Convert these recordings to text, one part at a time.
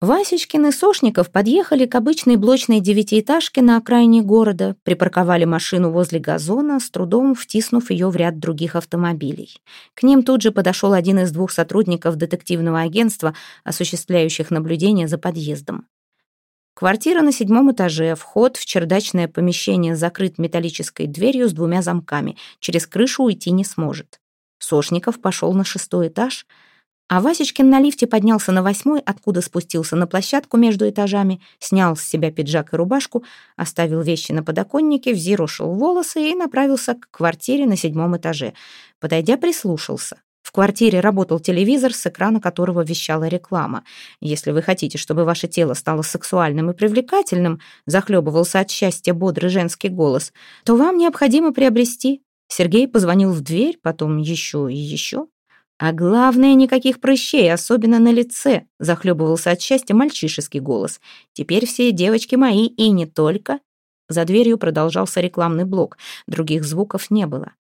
Васечкин и Сошников подъехали к обычной блочной девятиэтажке на окраине города, припарковали машину возле газона, с трудом втиснув ее в ряд других автомобилей. К ним тут же подошел один из двух сотрудников детективного агентства, осуществляющих наблюдение за подъездом. Квартира на седьмом этаже, вход в чердачное помещение закрыт металлической дверью с двумя замками, через крышу уйти не сможет. Сошников пошел на шестой этаж — а Васечкин на лифте поднялся на восьмой, откуда спустился на площадку между этажами, снял с себя пиджак и рубашку, оставил вещи на подоконнике, взъерошил волосы и направился к квартире на седьмом этаже. Подойдя, прислушался. В квартире работал телевизор, с экрана которого вещала реклама. Если вы хотите, чтобы ваше тело стало сексуальным и привлекательным, захлебывался от счастья бодрый женский голос, то вам необходимо приобрести. Сергей позвонил в дверь, потом еще и еще. А главное, никаких прыщей, особенно на лице, захлебывался от счастья мальчишеский голос. Теперь все девочки мои, и не только. За дверью продолжался рекламный блок, других звуков не было.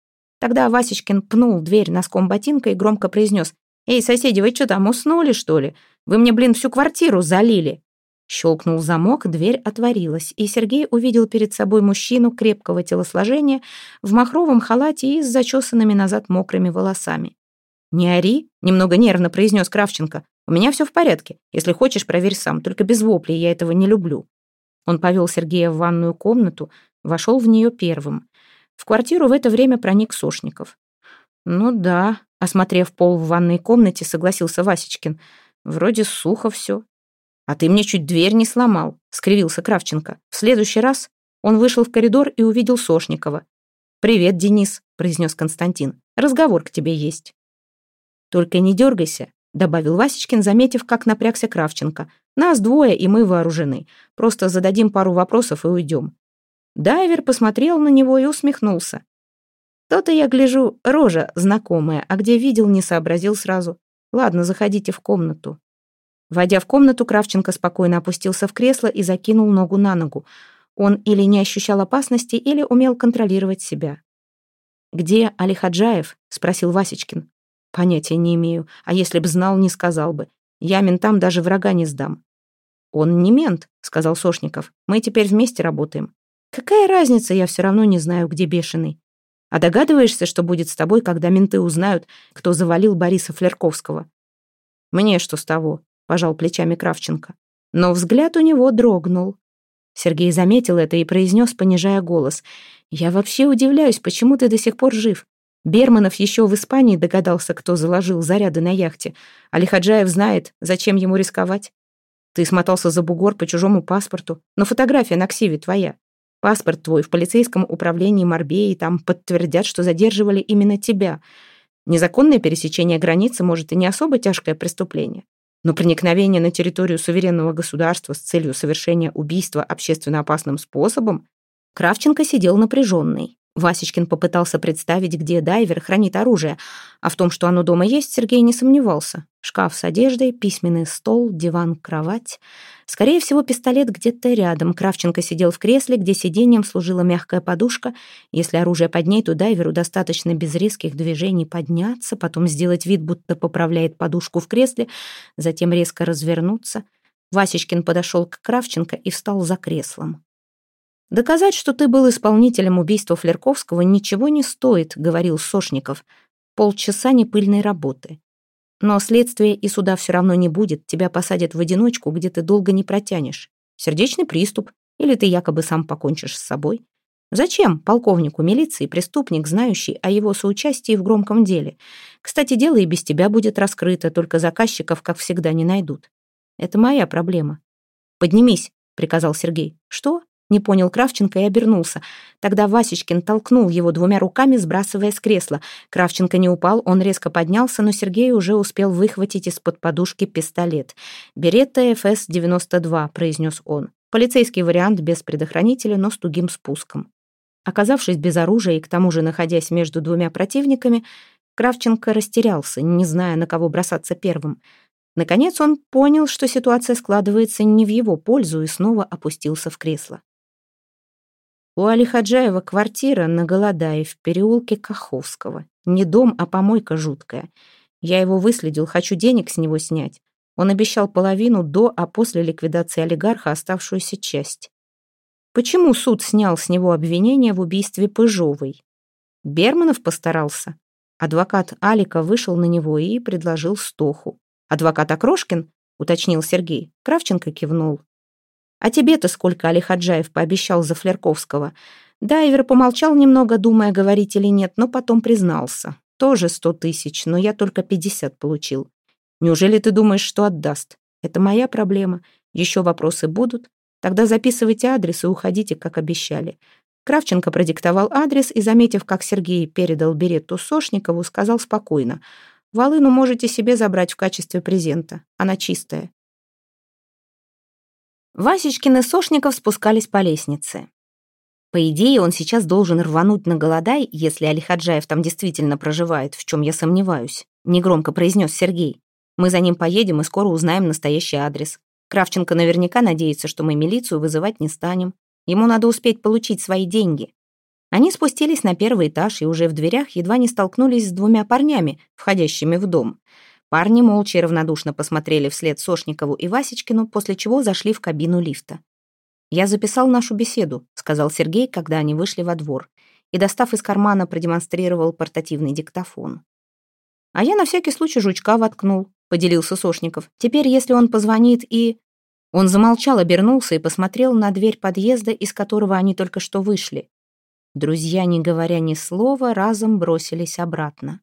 Тогда Васечкин пнул дверь носком ботинка и громко произнес «Эй, соседи, вы что там, уснули, что ли? Вы мне, блин, всю квартиру залили!» Щелкнул замок, дверь отворилась, и Сергей увидел перед собой мужчину крепкого телосложения в махровом халате и с зачесанными назад мокрыми волосами. «Не ори», — немного нервно произнес Кравченко. «У меня все в порядке. Если хочешь, проверь сам, только без воплей, я этого не люблю». Он повел Сергея в ванную комнату, вошел в нее первым. В квартиру в это время проник Сошников. «Ну да», — осмотрев пол в ванной комнате, согласился Васечкин. «Вроде сухо все». «А ты мне чуть дверь не сломал», — скривился Кравченко. «В следующий раз он вышел в коридор и увидел Сошникова. «Привет, Денис», — произнес Константин. «Разговор к тебе есть». «Только не дергайся», — добавил Васечкин, заметив, как напрягся Кравченко. «Нас двое, и мы вооружены. Просто зададим пару вопросов и уйдем». Дайвер посмотрел на него и усмехнулся. «То-то я гляжу, рожа знакомая, а где видел, не сообразил сразу. Ладно, заходите в комнату». Войдя в комнату, Кравченко спокойно опустился в кресло и закинул ногу на ногу. Он или не ощущал опасности, или умел контролировать себя. «Где Али Хаджаев?» — спросил Васечкин. Понятия не имею. А если б знал, не сказал бы. Я ментам даже врага не сдам. Он не мент, сказал Сошников. Мы теперь вместе работаем. Какая разница, я все равно не знаю, где бешеный. А догадываешься, что будет с тобой, когда менты узнают, кто завалил Бориса Флерковского? Мне что с того, пожал плечами Кравченко. Но взгляд у него дрогнул. Сергей заметил это и произнес, понижая голос. «Я вообще удивляюсь, почему ты до сих пор жив. Берманов еще в Испании догадался, кто заложил заряды на яхте. Алихаджаев знает, зачем ему рисковать. Ты смотался за бугор по чужому паспорту, но фотография на ксиве твоя. Паспорт твой в полицейском управлении Морбеи, там подтвердят, что задерживали именно тебя. Незаконное пересечение границы, может, и не особо тяжкое преступление. Но проникновение на территорию суверенного государства с целью совершения убийства общественно опасным способом Кравченко сидел напряженный. Васечкин попытался представить, где дайвер хранит оружие, а в том, что оно дома есть, Сергей не сомневался. Шкаф с одеждой, письменный стол, диван, кровать. Скорее всего, пистолет где-то рядом. Кравченко сидел в кресле, где сиденьем служила мягкая подушка. Если оружие под ней, то дайверу достаточно без резких движений подняться, потом сделать вид, будто поправляет подушку в кресле, затем резко развернуться. Васечкин подошел к Кравченко и встал за креслом. «Доказать, что ты был исполнителем убийства Флерковского, ничего не стоит», — говорил Сошников. «Полчаса непыльной работы. Но следствия и суда все равно не будет, тебя посадят в одиночку, где ты долго не протянешь. Сердечный приступ, или ты якобы сам покончишь с собой. Зачем полковнику милиции преступник, знающий о его соучастии в громком деле? Кстати, дело и без тебя будет раскрыто, только заказчиков, как всегда, не найдут. Это моя проблема. «Поднимись», — приказал Сергей. «Что?» Не понял Кравченко и обернулся. Тогда Васечкин толкнул его двумя руками, сбрасывая с кресла. Кравченко не упал, он резко поднялся, но Сергей уже успел выхватить из-под подушки пистолет. «Беретта ФС-92», — произнес он. Полицейский вариант без предохранителя, но с тугим спуском. Оказавшись без оружия и к тому же находясь между двумя противниками, Кравченко растерялся, не зная, на кого бросаться первым. Наконец он понял, что ситуация складывается не в его пользу и снова опустился в кресло. У Али Хаджаева квартира на Голодаe в переулке Каховского. Не дом, а помойка жуткая. Я его выследил, хочу денег с него снять. Он обещал половину до, а после ликвидации олигарха оставшуюся часть. Почему суд снял с него обвинение в убийстве Пыжовой? Берманов постарался. Адвокат Алика вышел на него и предложил стоху. «Адвокат Окрошкин?» — уточнил Сергей. Кравченко кивнул. «А тебе-то сколько Али Хаджаев пообещал за Флерковского?» Дайвер помолчал немного, думая, говорить или нет, но потом признался. «Тоже сто тысяч, но я только пятьдесят получил. Неужели ты думаешь, что отдаст? Это моя проблема. Еще вопросы будут? Тогда записывайте адрес и уходите, как обещали. Кравченко продиктовал адрес и, заметив, как Сергей передал беретту Сошникову, сказал спокойно. «Волыну можете себе забрать в качестве презента. Она чистая». Васечкин и Сошников спускались по лестнице. По идее, он сейчас должен рвануть на голодай, если Алихаджаев там действительно проживает, в чем я сомневаюсь, негромко произнес Сергей. Мы за ним поедем и скоро узнаем настоящий адрес. Кравченко наверняка надеется, что мы милицию вызывать не станем. Ему надо успеть получить свои деньги. Они спустились на первый этаж и уже в дверях едва не столкнулись с двумя парнями, входящими в дом. Парни молча и равнодушно посмотрели вслед Сошникову и Васечкину, после чего зашли в кабину лифта. «Я записал нашу беседу», — сказал Сергей, когда они вышли во двор, и, достав из кармана, продемонстрировал портативный диктофон. «А я на всякий случай жучка воткнул», — поделился Сошников. «Теперь, если он позвонит и...» Он замолчал, обернулся и посмотрел на дверь подъезда, из которого они только что вышли. Друзья, не говоря ни слова, разом бросились обратно.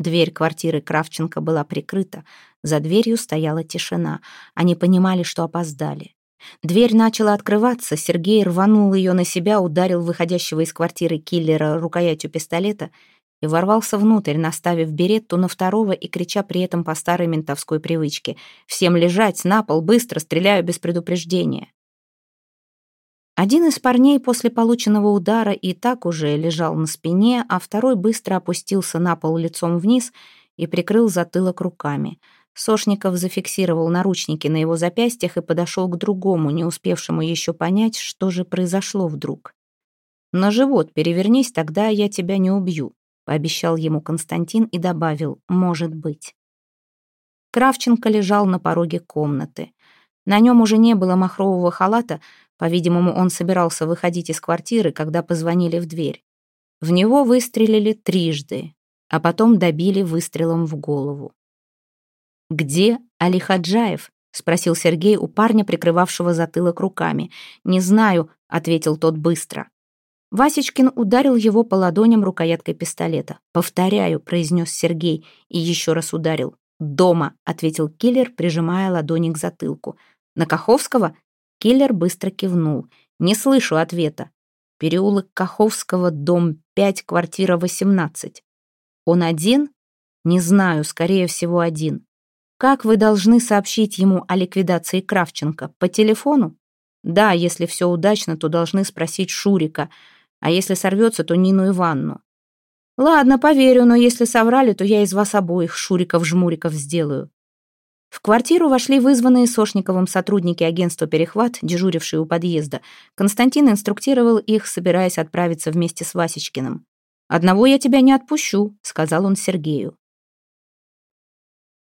Дверь квартиры Кравченко была прикрыта. За дверью стояла тишина. Они понимали, что опоздали. Дверь начала открываться, Сергей рванул ее на себя, ударил выходящего из квартиры киллера рукоятью пистолета и ворвался внутрь, наставив беретту на второго и крича при этом по старой ментовской привычке. «Всем лежать, на пол, быстро, стреляю без предупреждения». Один из парней после полученного удара и так уже лежал на спине, а второй быстро опустился на пол лицом вниз и прикрыл затылок руками. Сошников зафиксировал наручники на его запястьях и подошел к другому, не успевшему еще понять, что же произошло вдруг. «На живот перевернись, тогда я тебя не убью», пообещал ему Константин и добавил «может быть». Кравченко лежал на пороге комнаты. На нем уже не было махрового халата, по-видимому, он собирался выходить из квартиры, когда позвонили в дверь. В него выстрелили трижды, а потом добили выстрелом в голову. «Где Али Хаджаев?» — спросил Сергей у парня, прикрывавшего затылок руками. «Не знаю», — ответил тот быстро. Васечкин ударил его по ладоням рукояткой пистолета. «Повторяю», — произнес Сергей и еще раз ударил. «Дома», — ответил киллер, прижимая ладони к затылку. «На Каховского?» Киллер быстро кивнул. «Не слышу ответа». «Переулок Каховского, дом 5, квартира 18». «Он один?» «Не знаю, скорее всего, один». «Как вы должны сообщить ему о ликвидации Кравченко? По телефону?» «Да, если все удачно, то должны спросить Шурика» а если сорвется, то Нину Ивановну. Ладно, поверю, но если соврали, то я из вас обоих шуриков-жмуриков сделаю. В квартиру вошли вызванные Сошниковым сотрудники агентства «Перехват», дежурившие у подъезда. Константин инструктировал их, собираясь отправиться вместе с Васечкиным. «Одного я тебя не отпущу», — сказал он Сергею.